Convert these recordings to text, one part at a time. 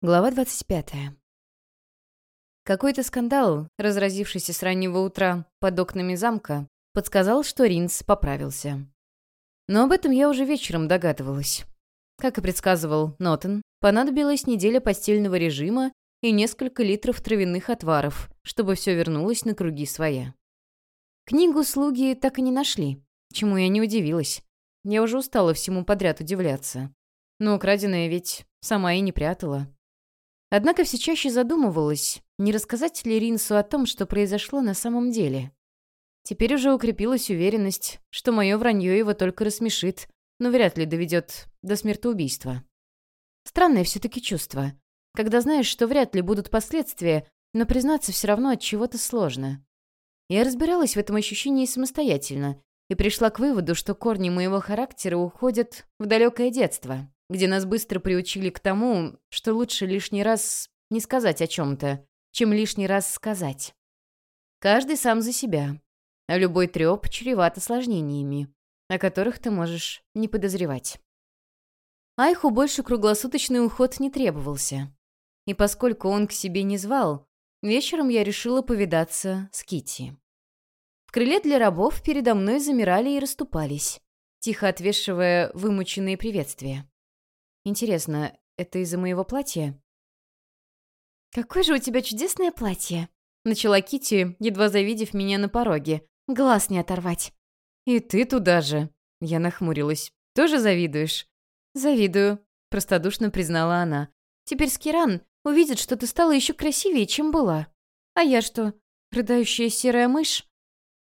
Глава 25. Какой-то скандал, разразившийся с раннего утра под окнами замка, подсказал, что Ринс поправился. Но об этом я уже вечером догадывалась. Как и предсказывал Нотен, понадобилась неделя постельного режима и несколько литров травяных отваров, чтобы все вернулось на круги своя. Книгу слуги так и не нашли, чему я не удивилась. Я уже устала всему подряд удивляться. Но украденное ведь сама и не прятала. Однако все чаще задумывалась, не рассказать ли Ринсу о том, что произошло на самом деле. Теперь уже укрепилась уверенность, что мое вранье его только рассмешит, но вряд ли доведет до смертоубийства. Странное все-таки чувство, когда знаешь, что вряд ли будут последствия, но признаться все равно от чего-то сложно. Я разбиралась в этом ощущении самостоятельно и пришла к выводу, что корни моего характера уходят в далекое детство, где нас быстро приучили к тому, что лучше лишний раз не сказать о чем-то, чем лишний раз сказать. Каждый сам за себя, а любой треп чреват осложнениями, о которых ты можешь не подозревать. Айху больше круглосуточный уход не требовался. И поскольку он к себе не звал, вечером я решила повидаться с Кити. В крыле для рабов передо мной замирали и расступались, тихо отвешивая вымученные приветствия. Интересно, это из-за моего платья? «Какое же у тебя чудесное платье!» Начала Кити, едва завидев меня на пороге. «Глаз не оторвать!» «И ты туда же!» Я нахмурилась. «Тоже завидуешь?» «Завидую», — простодушно признала она. «Теперь Скиран увидит, что ты стала еще красивее, чем была. А я что, рыдающая серая мышь?»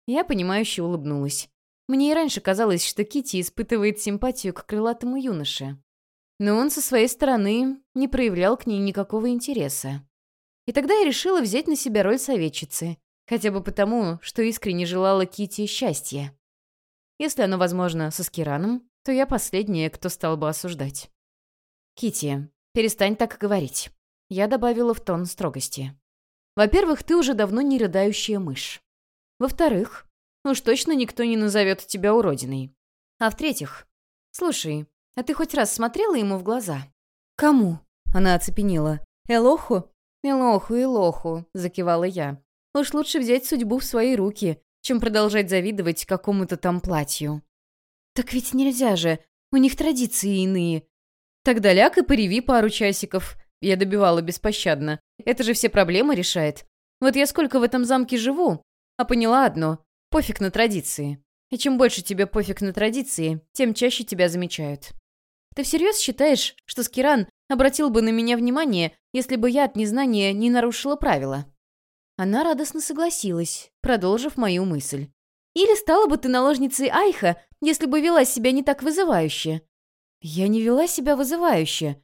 Я, понимающе улыбнулась. Мне и раньше казалось, что Кити испытывает симпатию к крылатому юноше но он со своей стороны не проявлял к ней никакого интереса. И тогда я решила взять на себя роль советчицы, хотя бы потому, что искренне желала Кити счастья. Если оно возможно со Скираном, то я последняя, кто стал бы осуждать. Кити, перестань так говорить. Я добавила в тон строгости. Во-первых, ты уже давно не рыдающая мышь. Во-вторых, уж точно никто не назовет тебя уродиной. А в-третьих, слушай, а ты хоть раз смотрела ему в глаза?» «Кому?» — она оцепенела. «Элоху?» «Элоху, Элоху», — закивала я. «Уж лучше взять судьбу в свои руки, чем продолжать завидовать какому-то там платью». «Так ведь нельзя же, у них традиции иные». «Тогда ляг и пореви пару часиков», — я добивала беспощадно. «Это же все проблемы решает. Вот я сколько в этом замке живу, а поняла одно — пофиг на традиции. И чем больше тебе пофиг на традиции, тем чаще тебя замечают». Ты всерьез считаешь, что Скиран обратил бы на меня внимание, если бы я от незнания не нарушила правила?» Она радостно согласилась, продолжив мою мысль. «Или стала бы ты наложницей Айха, если бы вела себя не так вызывающе?» «Я не вела себя вызывающе.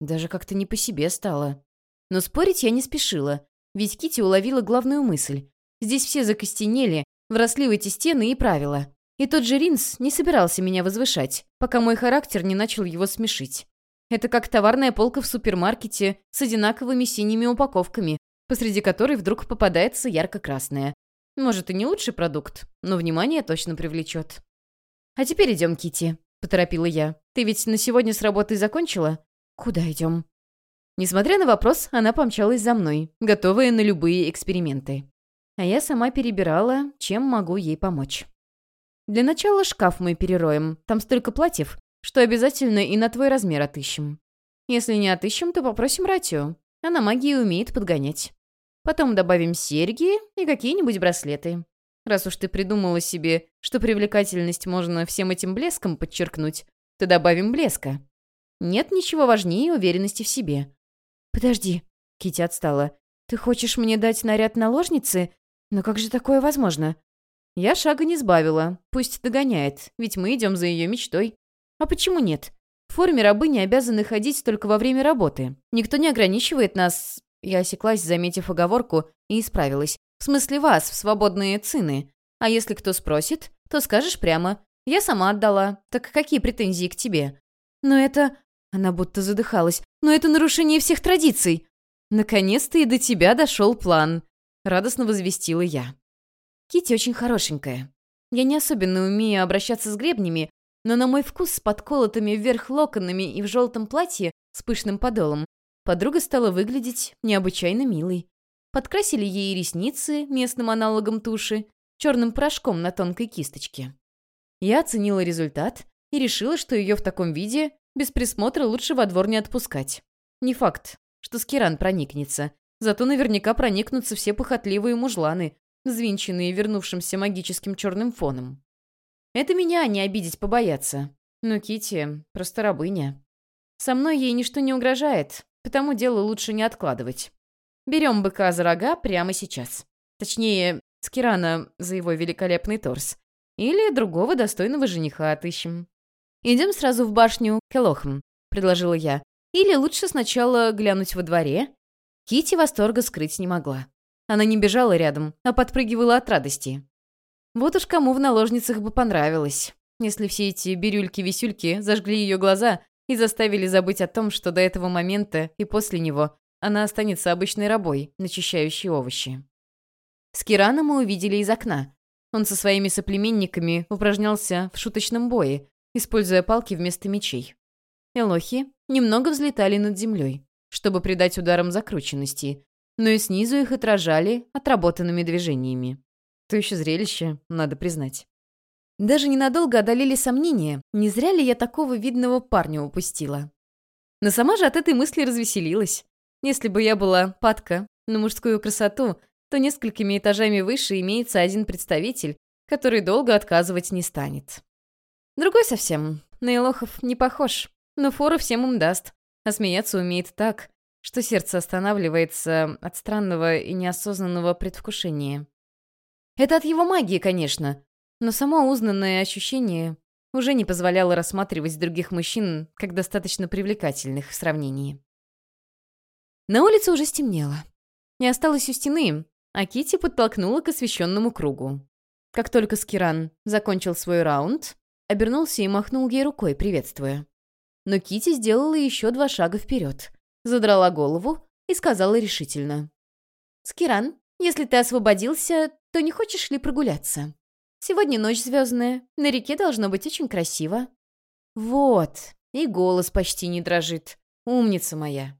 Даже как-то не по себе стало. Но спорить я не спешила, ведь Кити уловила главную мысль. Здесь все закостенели, вросли в эти стены и правила. И тот же Ринс не собирался меня возвышать, пока мой характер не начал его смешить. Это как товарная полка в супермаркете с одинаковыми синими упаковками, посреди которой вдруг попадается ярко-красная. Может, и не лучший продукт, но внимание точно привлечет. «А теперь идем, Кити, поторопила я. «Ты ведь на сегодня с работой закончила?» «Куда идем?» Несмотря на вопрос, она помчалась за мной, готовая на любые эксперименты. А я сама перебирала, чем могу ей помочь. Для начала шкаф мы перероем. Там столько платьев, что обязательно и на твой размер отыщем. Если не отыщем, то попросим Ратию. Она магии умеет подгонять. Потом добавим серьги и какие-нибудь браслеты. Раз уж ты придумала себе, что привлекательность можно всем этим блеском подчеркнуть, то добавим блеска. Нет ничего важнее уверенности в себе. «Подожди», — Кити отстала. «Ты хочешь мне дать наряд наложницы? Но как же такое возможно? Я шага не сбавила. Пусть догоняет, ведь мы идем за ее мечтой. А почему нет? В форме рабы не обязаны ходить только во время работы. Никто не ограничивает нас... Я осеклась, заметив оговорку, и исправилась. В смысле вас, в свободные цины. А если кто спросит, то скажешь прямо. Я сама отдала. Так какие претензии к тебе? Но это... Она будто задыхалась. Но это нарушение всех традиций. Наконец-то и до тебя дошел план. Радостно возвестила я. Кити очень хорошенькая. Я не особенно умею обращаться с гребнями, но на мой вкус с подколотыми вверх локонами и в желтом платье с пышным подолом подруга стала выглядеть необычайно милой. Подкрасили ей ресницы местным аналогом туши, черным порошком на тонкой кисточке. Я оценила результат и решила, что ее в таком виде без присмотра лучше во двор не отпускать. Не факт, что Скиран проникнется, зато наверняка проникнутся все похотливые мужланы, взвинченные вернувшимся магическим черным фоном. Это меня не обидеть побояться. Но Кити просто рабыня. Со мной ей ничто не угрожает, потому дело лучше не откладывать. Берем быка за рога прямо сейчас. Точнее, Скирана за его великолепный торс. Или другого достойного жениха отыщем. «Идем сразу в башню Келохм», — предложила я. «Или лучше сначала глянуть во дворе?» Кити восторга скрыть не могла. Она не бежала рядом, а подпрыгивала от радости. Вот уж кому в наложницах бы понравилось, если все эти бирюльки-висюльки зажгли ее глаза и заставили забыть о том, что до этого момента и после него она останется обычной рабой, начищающей овощи. Скирана мы увидели из окна. Он со своими соплеменниками упражнялся в шуточном бое, используя палки вместо мечей. Элохи немного взлетали над землей, чтобы придать ударам закрученности, но и снизу их отражали отработанными движениями. То еще зрелище, надо признать. Даже ненадолго одолели сомнения, не зря ли я такого видного парня упустила. Но сама же от этой мысли развеселилась. Если бы я была падка на мужскую красоту, то несколькими этажами выше имеется один представитель, который долго отказывать не станет. Другой совсем, на Илохов не похож, но фору всем им даст, а смеяться умеет так, что сердце останавливается от странного и неосознанного предвкушения. Это от его магии, конечно, но само узнанное ощущение уже не позволяло рассматривать других мужчин как достаточно привлекательных в сравнении. На улице уже стемнело. Не осталось у стены, а Кити подтолкнула к освещенному кругу. Как только Скиран закончил свой раунд, обернулся и махнул ей рукой, приветствуя. Но Кити сделала еще два шага вперед, задрала голову и сказала решительно. «Скиран, если ты освободился, то не хочешь ли прогуляться? Сегодня ночь звездная, на реке должно быть очень красиво». «Вот, и голос почти не дрожит. Умница моя».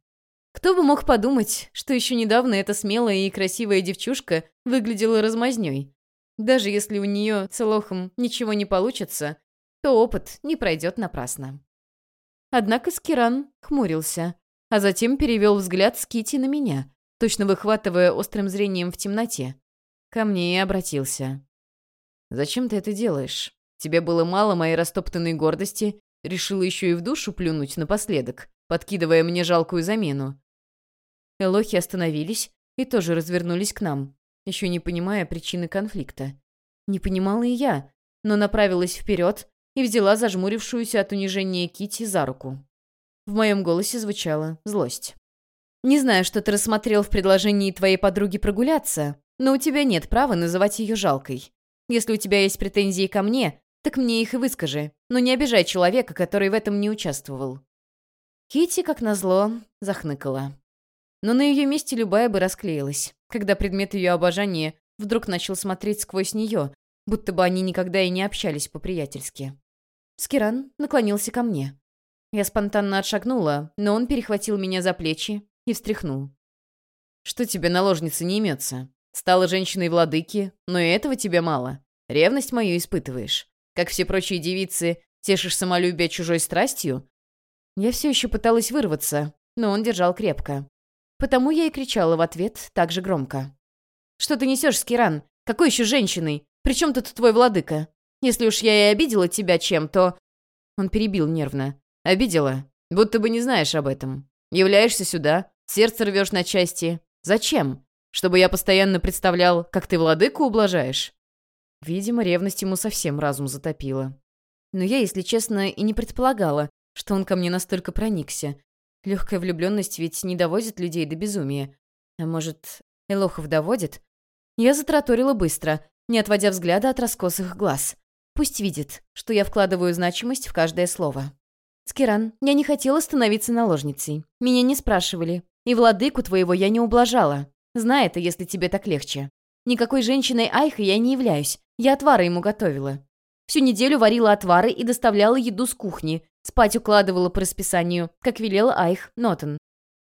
Кто бы мог подумать, что еще недавно эта смелая и красивая девчушка выглядела размазнёй. Даже если у нее целохом ничего не получится, то опыт не пройдет напрасно. Однако Скиран хмурился, а затем перевел взгляд с Кити на меня, точно выхватывая острым зрением в темноте. Ко мне и обратился. «Зачем ты это делаешь? Тебе было мало моей растоптанной гордости, решила еще и в душу плюнуть напоследок, подкидывая мне жалкую замену». Элохи остановились и тоже развернулись к нам, еще не понимая причины конфликта. Не понимала и я, но направилась вперед и взяла зажмурившуюся от унижения Кити за руку. В моем голосе звучала злость. «Не знаю, что ты рассмотрел в предложении твоей подруги прогуляться, но у тебя нет права называть ее жалкой. Если у тебя есть претензии ко мне, так мне их и выскажи, но не обижай человека, который в этом не участвовал». Кити, как назло, захныкала. Но на ее месте любая бы расклеилась, когда предмет ее обожания вдруг начал смотреть сквозь нее, будто бы они никогда и не общались по-приятельски. Скиран наклонился ко мне. Я спонтанно отшагнула, но он перехватил меня за плечи и встряхнул. «Что тебе наложница не имется? Стала женщиной владыки, но и этого тебе мало. Ревность мою испытываешь. Как все прочие девицы, тешишь самолюбие чужой страстью? Я все еще пыталась вырваться, но он держал крепко. Потому я и кричала в ответ так же громко. «Что ты несешь, Скиран? Какой еще женщиной? Причем тут твой владыка? Если уж я и обидела тебя чем, то...» Он перебил нервно. «Обидела? Будто бы не знаешь об этом. Являешься сюда, сердце рвешь на части. Зачем? Чтобы я постоянно представлял, как ты владыку ублажаешь?» Видимо, ревность ему совсем разум затопила. Но я, если честно, и не предполагала, что он ко мне настолько проникся. Легкая влюбленность ведь не доводит людей до безумия. А может, Элохов доводит? Я затраторила быстро, не отводя взгляда от раскосых глаз. Пусть видит, что я вкладываю значимость в каждое слово. «Скиран, я не хотела становиться наложницей. Меня не спрашивали. И владыку твоего я не ублажала. Знай это, если тебе так легче. Никакой женщиной Айха я не являюсь. Я отвары ему готовила. Всю неделю варила отвары и доставляла еду с кухни. Спать укладывала по расписанию, как велела Айх Нотон.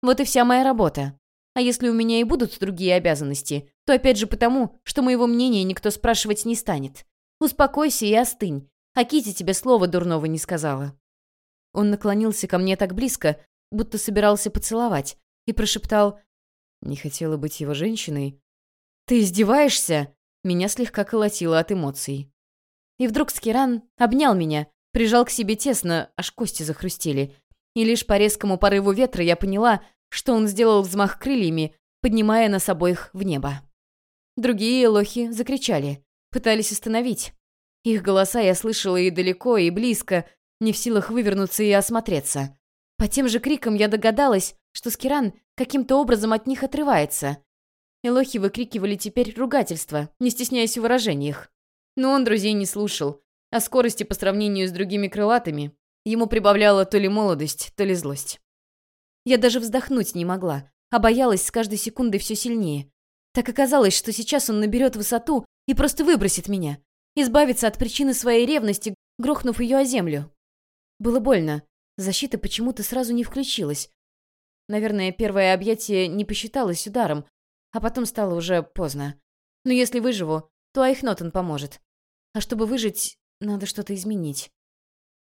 Вот и вся моя работа. А если у меня и будут другие обязанности, то опять же потому, что моего мнения никто спрашивать не станет. Успокойся и остынь. А тебе слова дурного не сказала». Он наклонился ко мне так близко, будто собирался поцеловать, и прошептал «Не хотела быть его женщиной?» «Ты издеваешься?» Меня слегка колотило от эмоций. И вдруг Скиран обнял меня, прижал к себе тесно, аж кости захрустели. И лишь по резкому порыву ветра я поняла, что он сделал взмах крыльями, поднимая нас обоих в небо. Другие лохи закричали, пытались остановить. Их голоса я слышала и далеко, и близко, не в силах вывернуться и осмотреться. По тем же крикам я догадалась, что Скиран каким-то образом от них отрывается. Элохи выкрикивали теперь ругательства, не стесняясь в выражениях. Но он друзей не слушал, а скорости по сравнению с другими крылатыми ему прибавляла то ли молодость, то ли злость. Я даже вздохнуть не могла, а боялась с каждой секундой все сильнее. Так оказалось, что сейчас он наберет высоту и просто выбросит меня, избавится от причины своей ревности, грохнув ее о землю. Было больно. Защита почему-то сразу не включилась. Наверное, первое объятие не посчиталось ударом, а потом стало уже поздно. Но если выживу, то Айхнотен поможет. А чтобы выжить, надо что-то изменить.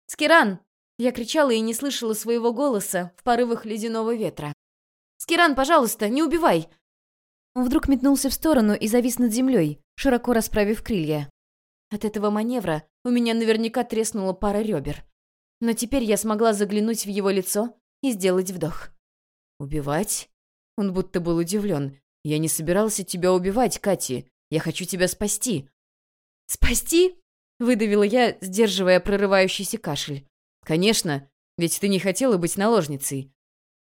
«Скиран!» Я кричала и не слышала своего голоса в порывах ледяного ветра. «Скиран, пожалуйста, не убивай!» Он вдруг метнулся в сторону и завис над землей, широко расправив крылья. От этого маневра у меня наверняка треснула пара ребер. Но теперь я смогла заглянуть в его лицо и сделать вдох. «Убивать?» Он будто был удивлен. «Я не собирался тебя убивать, Кати. Я хочу тебя спасти». «Спасти?» — выдавила я, сдерживая прорывающийся кашель. «Конечно, ведь ты не хотела быть наложницей.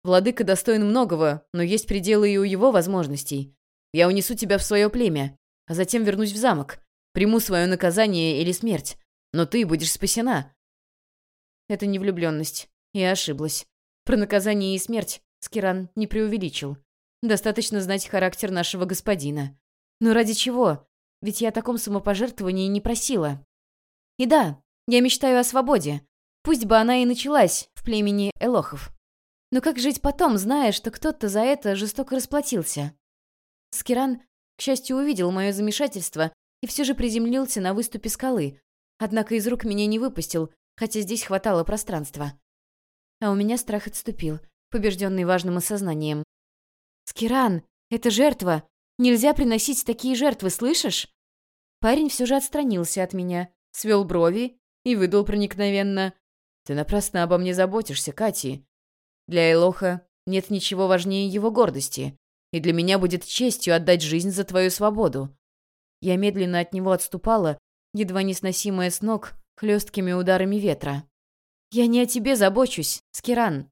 Владыка достоин многого, но есть пределы и у его возможностей. Я унесу тебя в свое племя, а затем вернусь в замок, приму свое наказание или смерть, но ты будешь спасена». Это не влюбленность. Я ошиблась. Про наказание и смерть Скиран не преувеличил. Достаточно знать характер нашего господина. Но ради чего? Ведь я о таком самопожертвовании не просила. И да, я мечтаю о свободе. Пусть бы она и началась в племени Элохов. Но как жить потом, зная, что кто-то за это жестоко расплатился? Скиран, к счастью, увидел мое замешательство и все же приземлился на выступе скалы, однако из рук меня не выпустил, хотя здесь хватало пространства. А у меня страх отступил — побежденный важным осознанием. «Скиран, это жертва! Нельзя приносить такие жертвы, слышишь?» Парень все же отстранился от меня, свел брови и выдал проникновенно. «Ты напрасно обо мне заботишься, Кати. Для Элоха нет ничего важнее его гордости, и для меня будет честью отдать жизнь за твою свободу». Я медленно от него отступала, едва не сносимая с ног хлесткими ударами ветра. «Я не о тебе забочусь, Скиран.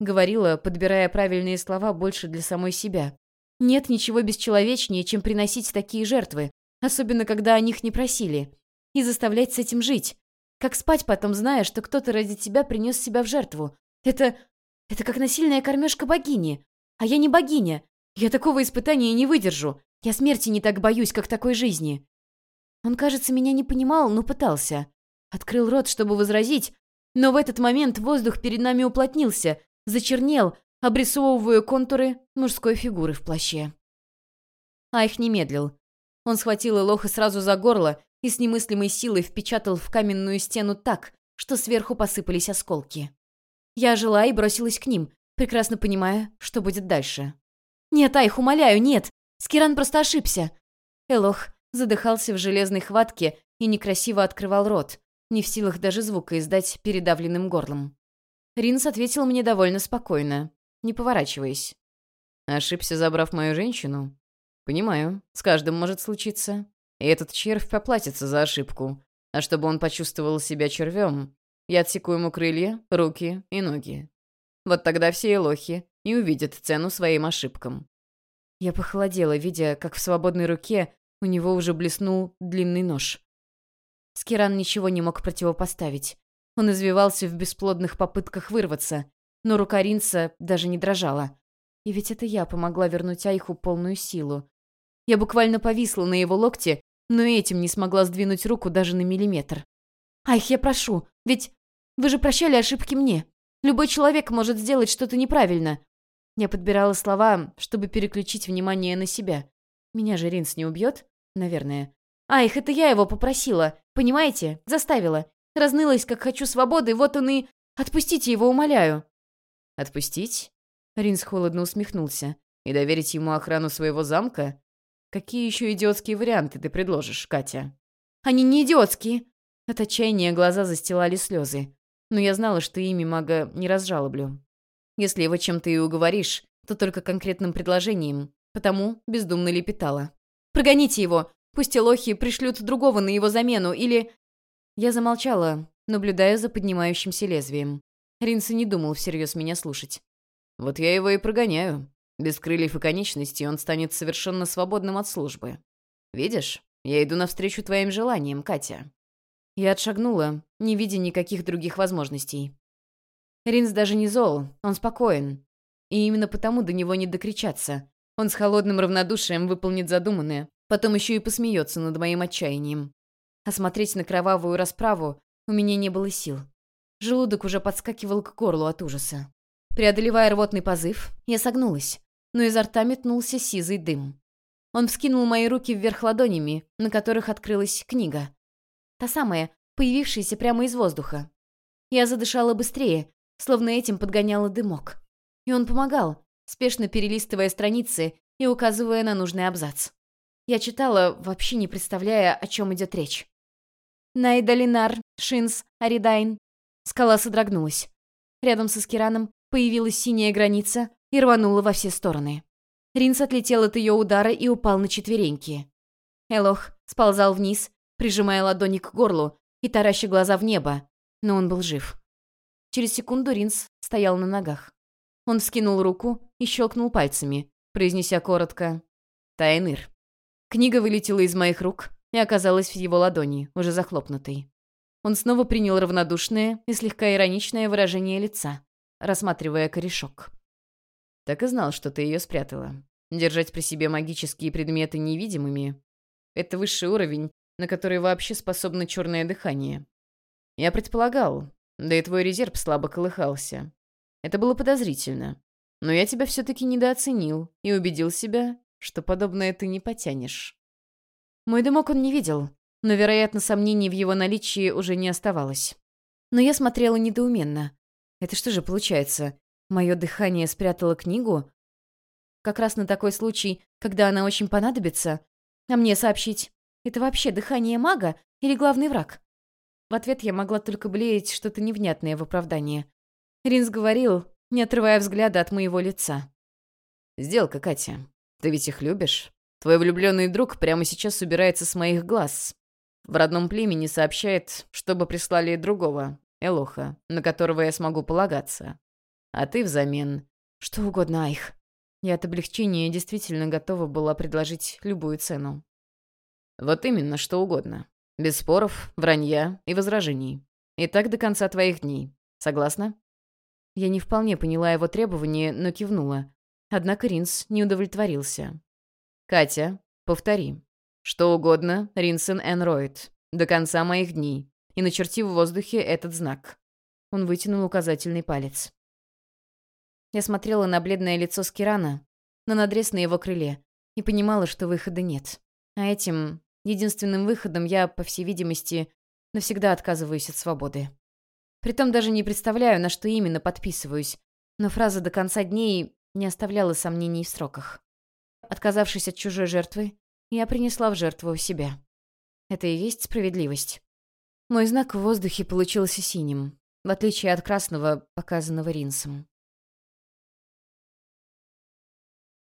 Говорила, подбирая правильные слова больше для самой себя. Нет ничего бесчеловечнее, чем приносить такие жертвы, особенно когда о них не просили. И заставлять с этим жить. Как спать потом, зная, что кто-то ради тебя принес себя в жертву. Это... это как насильная кормежка богини. А я не богиня. Я такого испытания не выдержу. Я смерти не так боюсь, как такой жизни. Он, кажется, меня не понимал, но пытался. Открыл рот, чтобы возразить, но в этот момент воздух перед нами уплотнился, зачернел, обрисовывая контуры мужской фигуры в плаще. Айх не медлил. Он схватил Элоха сразу за горло и с немыслимой силой впечатал в каменную стену так, что сверху посыпались осколки. Я жила и бросилась к ним, прекрасно понимая, что будет дальше. «Нет, Айх, умоляю, нет! Скиран просто ошибся!» Элох задыхался в железной хватке и некрасиво открывал рот, не в силах даже звука издать передавленным горлом. Ринс ответил мне довольно спокойно, не поворачиваясь. «Ошибся, забрав мою женщину?» «Понимаю, с каждым может случиться. И этот червь поплатится за ошибку. А чтобы он почувствовал себя червем, я отсеку ему крылья, руки и ноги. Вот тогда все элохи и увидят цену своим ошибкам». Я похолодела, видя, как в свободной руке у него уже блеснул длинный нож. Скиран ничего не мог противопоставить. Он извивался в бесплодных попытках вырваться, но рука Ринца даже не дрожала. И ведь это я помогла вернуть Айху полную силу. Я буквально повисла на его локте, но этим не смогла сдвинуть руку даже на миллиметр. «Айх, я прошу, ведь вы же прощали ошибки мне. Любой человек может сделать что-то неправильно». Я подбирала слова, чтобы переключить внимание на себя. Меня же Ринс не убьет? Наверное. А, их это я его попросила. Понимаете? Заставила. Разнылась, как хочу свободы, вот он и... Отпустите его, умоляю. Отпустить? Ринс холодно усмехнулся. И доверить ему охрану своего замка? Какие еще идиотские варианты ты предложишь, Катя? Они не идиотские. От отчаяния глаза застилали слезы. Но я знала, что ими мага не разжалоблю. Если его чем-то и уговоришь, то только конкретным предложением. Потому бездумно лепетала. «Прогоните его! Пусть лохи пришлют другого на его замену, или...» Я замолчала, наблюдая за поднимающимся лезвием. Ринса не думал всерьез меня слушать. «Вот я его и прогоняю. Без крыльев и конечностей он станет совершенно свободным от службы. Видишь, я иду навстречу твоим желаниям, Катя». Я отшагнула, не видя никаких других возможностей. Ринс даже не зол, он спокоен. И именно потому до него не докричаться. Он с холодным равнодушием выполнит задуманное, потом еще и посмеется над моим отчаянием. А смотреть на кровавую расправу у меня не было сил. Желудок уже подскакивал к горлу от ужаса. Преодолевая рвотный позыв, я согнулась, но изо рта метнулся сизый дым. Он вскинул мои руки вверх ладонями, на которых открылась книга. Та самая, появившаяся прямо из воздуха. Я задышала быстрее, словно этим подгоняла дымок. И он помогал, спешно перелистывая страницы и указывая на нужный абзац. Я читала, вообще не представляя, о чем идет речь. «Найдалинар, Шинс, Аридайн». Скала содрогнулась. Рядом со Скираном появилась синяя граница и рванула во все стороны. Ринс отлетел от ее удара и упал на четвереньки. Элох сползал вниз, прижимая ладони к горлу и тараща глаза в небо, но он был жив. Через секунду Ринс стоял на ногах. Он вскинул руку и щелкнул пальцами, произнеся коротко «Тайныр». Книга вылетела из моих рук и оказалась в его ладони, уже захлопнутой. Он снова принял равнодушное и слегка ироничное выражение лица, рассматривая корешок. «Так и знал, что ты ее спрятала. Держать при себе магические предметы невидимыми — это высший уровень, на который вообще способно черное дыхание. Я предполагал, да и твой резерв слабо колыхался. Это было подозрительно. Но я тебя все-таки недооценил и убедил себя, что подобное ты не потянешь. Мой дымок он не видел, но, вероятно, сомнений в его наличии уже не оставалось. Но я смотрела недоуменно. Это что же получается? Мое дыхание спрятало книгу? Как раз на такой случай, когда она очень понадобится? А мне сообщить, это вообще дыхание мага или главный враг? В ответ я могла только блеять что-то невнятное в оправдание. Ринс говорил, не отрывая взгляда от моего лица. «Сделка, Катя. Ты ведь их любишь? Твой влюбленный друг прямо сейчас убирается с моих глаз. В родном племени сообщает, чтобы прислали другого, Элоха, на которого я смогу полагаться. А ты взамен...» «Что угодно, Айх». Я от облегчения действительно готова была предложить любую цену. «Вот именно, что угодно. Без споров, вранья и возражений. И так до конца твоих дней. Согласна?» Я не вполне поняла его требования, но кивнула. Однако Ринс не удовлетворился. «Катя, повтори. Что угодно, Ринсен Энроид. До конца моих дней. И начерти в воздухе этот знак». Он вытянул указательный палец. Я смотрела на бледное лицо Скирана, на надрез на его крыле, и понимала, что выхода нет. А этим, единственным выходом, я, по всей видимости, навсегда отказываюсь от свободы. Притом даже не представляю, на что именно подписываюсь, но фраза «до конца дней» не оставляла сомнений в сроках. Отказавшись от чужой жертвы, я принесла в жертву себя. Это и есть справедливость. Мой знак в воздухе получился синим, в отличие от красного, показанного ринсом.